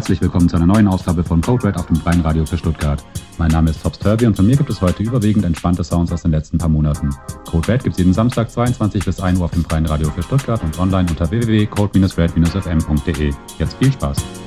herzlich willkommen zu einer neuen Ausgabe von Code Red auf dem Freien Radio für Stuttgart. Mein Name ist Tops Turby und von mir gibt es heute überwiegend entspannte Sounds aus den letzten paar Monaten. Code Red gibt es jeden Samstag 22 bis 1 Uhr auf dem Freien Radio für Stuttgart und online unter www.code-red-fm.de. Jetzt viel Spaß!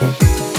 Musik